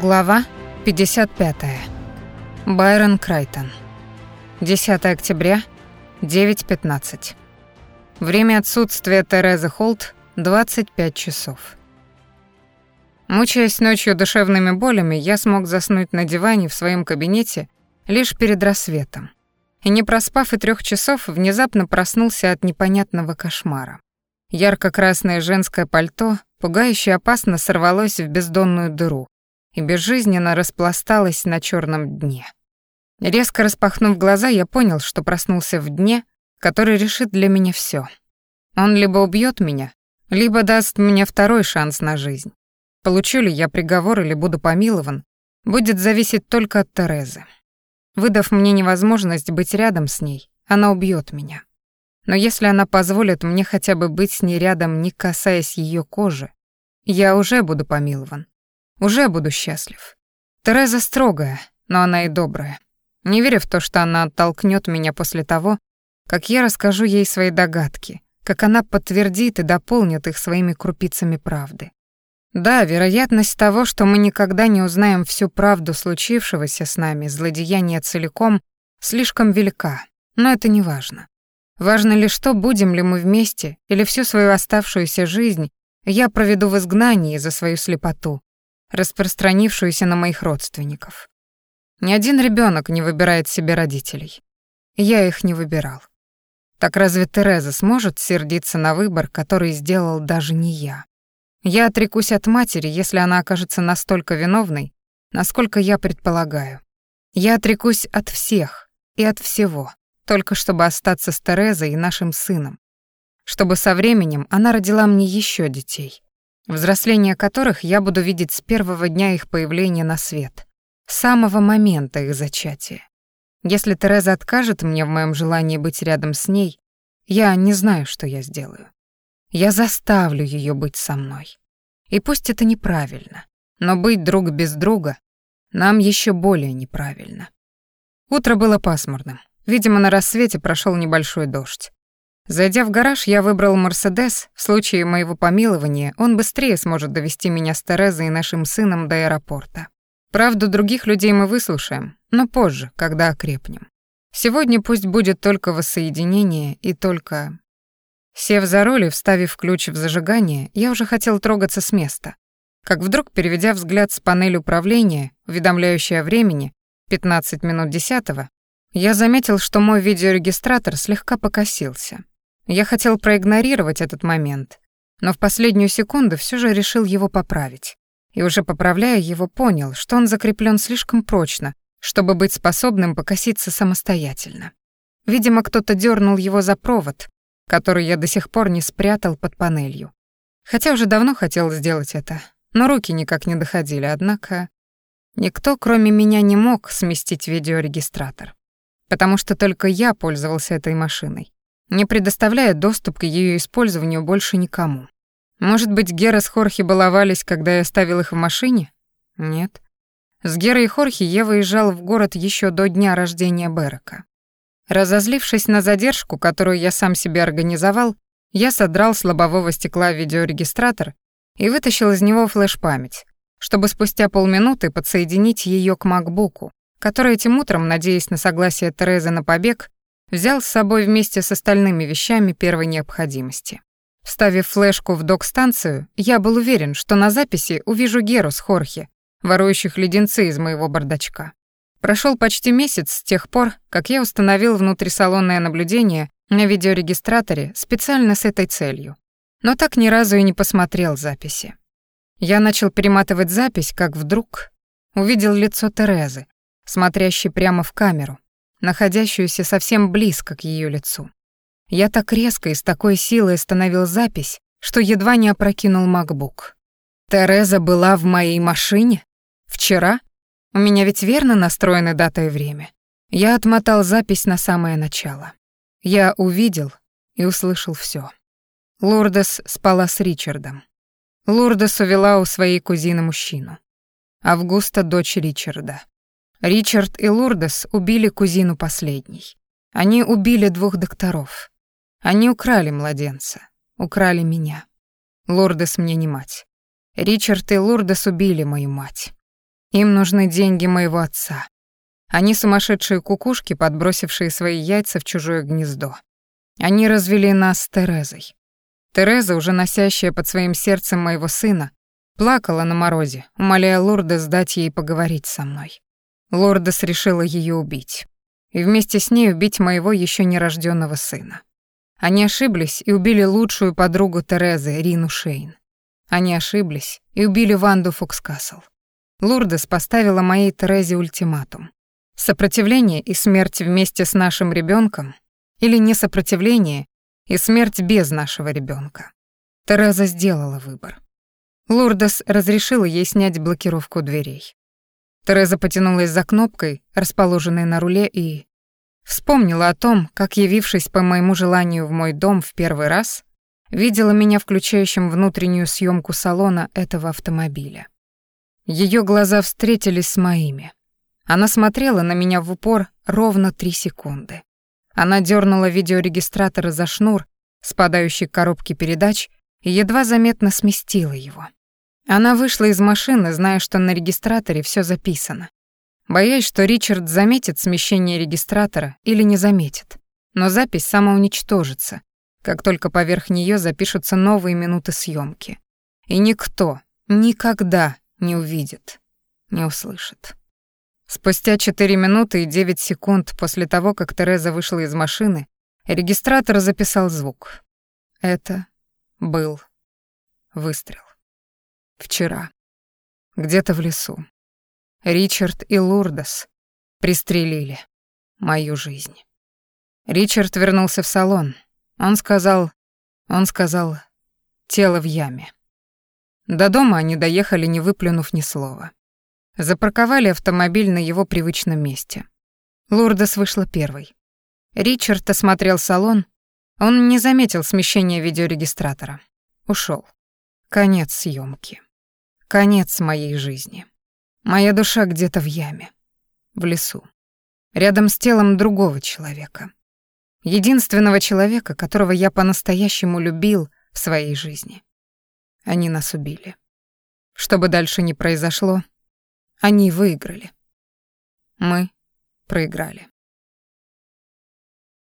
Глава 55. Байрон Крайтон. 10 октября, 9.15. Время отсутствия Терезы Холт — 25 часов. Мучаясь ночью душевными болями, я смог заснуть на диване в своем кабинете лишь перед рассветом. И не проспав и трех часов, внезапно проснулся от непонятного кошмара. Ярко-красное женское пальто пугающе опасно сорвалось в бездонную дыру, и безжизненно распласталась на черном дне. Резко распахнув глаза, я понял, что проснулся в дне, который решит для меня все. Он либо убьет меня, либо даст мне второй шанс на жизнь. Получу ли я приговор или буду помилован, будет зависеть только от Терезы. Выдав мне невозможность быть рядом с ней, она убьет меня. Но если она позволит мне хотя бы быть с ней рядом, не касаясь ее кожи, я уже буду помилован. Уже буду счастлив. Тереза строгая, но она и добрая. Не верю в то, что она оттолкнет меня после того, как я расскажу ей свои догадки, как она подтвердит и дополнит их своими крупицами правды. Да, вероятность того, что мы никогда не узнаем всю правду случившегося с нами, злодеяния целиком, слишком велика, но это не важно. Важно лишь то, будем ли мы вместе или всю свою оставшуюся жизнь я проведу в изгнании за свою слепоту, распространившуюся на моих родственников. Ни один ребенок не выбирает себе родителей. Я их не выбирал. Так разве Тереза сможет сердиться на выбор, который сделал даже не я? Я отрекусь от матери, если она окажется настолько виновной, насколько я предполагаю. Я отрекусь от всех и от всего, только чтобы остаться с Терезой и нашим сыном, чтобы со временем она родила мне еще детей взросление которых я буду видеть с первого дня их появления на свет, с самого момента их зачатия. Если Тереза откажет мне в моем желании быть рядом с ней, я не знаю, что я сделаю. Я заставлю ее быть со мной. И пусть это неправильно, но быть друг без друга нам еще более неправильно. Утро было пасмурным. Видимо, на рассвете прошел небольшой дождь. Зайдя в гараж, я выбрал «Мерседес». В случае моего помилования он быстрее сможет довести меня с Терезой и нашим сыном до аэропорта. Правду других людей мы выслушаем, но позже, когда окрепнем. Сегодня пусть будет только воссоединение и только... Сев за руль и вставив ключ в зажигание, я уже хотел трогаться с места. Как вдруг, переведя взгляд с панели управления, уведомляющей о времени, 15 минут десятого, я заметил, что мой видеорегистратор слегка покосился. Я хотел проигнорировать этот момент, но в последнюю секунду все же решил его поправить. И уже поправляя его, понял, что он закреплен слишком прочно, чтобы быть способным покоситься самостоятельно. Видимо, кто-то дернул его за провод, который я до сих пор не спрятал под панелью. Хотя уже давно хотел сделать это, но руки никак не доходили, однако никто, кроме меня, не мог сместить видеорегистратор, потому что только я пользовался этой машиной не предоставляя доступ к ее использованию больше никому. Может быть, Гера с Хорхи баловались, когда я оставил их в машине? Нет. С Герой и Хорхи я выезжал в город еще до дня рождения Берека. Разозлившись на задержку, которую я сам себе организовал, я содрал с лобового стекла видеорегистратор и вытащил из него флеш-память, чтобы спустя полминуты подсоединить ее к макбуку, который этим утром, надеясь на согласие Терезы на побег, взял с собой вместе с остальными вещами первой необходимости. Вставив флешку в док-станцию, я был уверен, что на записи увижу Геру с Хорхе, ворующих леденцы из моего бардачка. Прошел почти месяц с тех пор, как я установил внутрисалонное наблюдение на видеорегистраторе специально с этой целью. Но так ни разу и не посмотрел записи. Я начал перематывать запись, как вдруг увидел лицо Терезы, смотрящей прямо в камеру, находящуюся совсем близко к ее лицу. Я так резко и с такой силой остановил запись, что едва не опрокинул макбук. Тереза была в моей машине? Вчера? У меня ведь верно настроены дата и время. Я отмотал запись на самое начало. Я увидел и услышал все. Лурдес спала с Ричардом. Лурдес увела у своей кузины мужчину. Августа — дочь Ричарда. Ричард и Лурдес убили кузину последней. Они убили двух докторов. Они украли младенца, украли меня. Лурдес мне не мать. Ричард и Лурдес убили мою мать. Им нужны деньги моего отца. Они сумасшедшие кукушки, подбросившие свои яйца в чужое гнездо. Они развели нас с Терезой. Тереза, уже носящая под своим сердцем моего сына, плакала на морозе, умоляя Лурдес дать ей поговорить со мной. Лурдес решила ее убить. И вместе с ней убить моего еще нерожденного сына. Они ошиблись и убили лучшую подругу Терезы, Рину Шейн. Они ошиблись и убили Ванду Фокскасл. Лурдес поставила моей Терезе ультиматум. Сопротивление и смерть вместе с нашим ребенком или несопротивление и смерть без нашего ребенка. Тереза сделала выбор. Лурдес разрешила ей снять блокировку дверей. Тереза потянулась за кнопкой, расположенной на руле, и вспомнила о том, как, явившись по моему желанию в мой дом в первый раз, видела меня включающим внутреннюю съемку салона этого автомобиля. Ее глаза встретились с моими. Она смотрела на меня в упор ровно три секунды. Она дернула видеорегистратор за шнур, спадающий к коробке передач, и едва заметно сместила его. Она вышла из машины, зная, что на регистраторе все записано. Боясь, что Ричард заметит смещение регистратора или не заметит. Но запись самоуничтожится, как только поверх нее запишутся новые минуты съемки. И никто никогда не увидит, не услышит. Спустя 4 минуты и 9 секунд после того, как Тереза вышла из машины, регистратор записал звук. Это был выстрел. Вчера. Где-то в лесу. Ричард и Лурдос пристрелили мою жизнь. Ричард вернулся в салон. Он сказал... Он сказал... Тело в яме. До дома они доехали, не выплюнув ни слова. Запарковали автомобиль на его привычном месте. Лурдес вышла первой. Ричард осмотрел салон. Он не заметил смещения видеорегистратора. Ушел. Конец съемки. Конец моей жизни. Моя душа где-то в яме. В лесу. Рядом с телом другого человека. Единственного человека, которого я по-настоящему любил в своей жизни. Они нас убили. Что бы дальше ни произошло, они выиграли. Мы проиграли.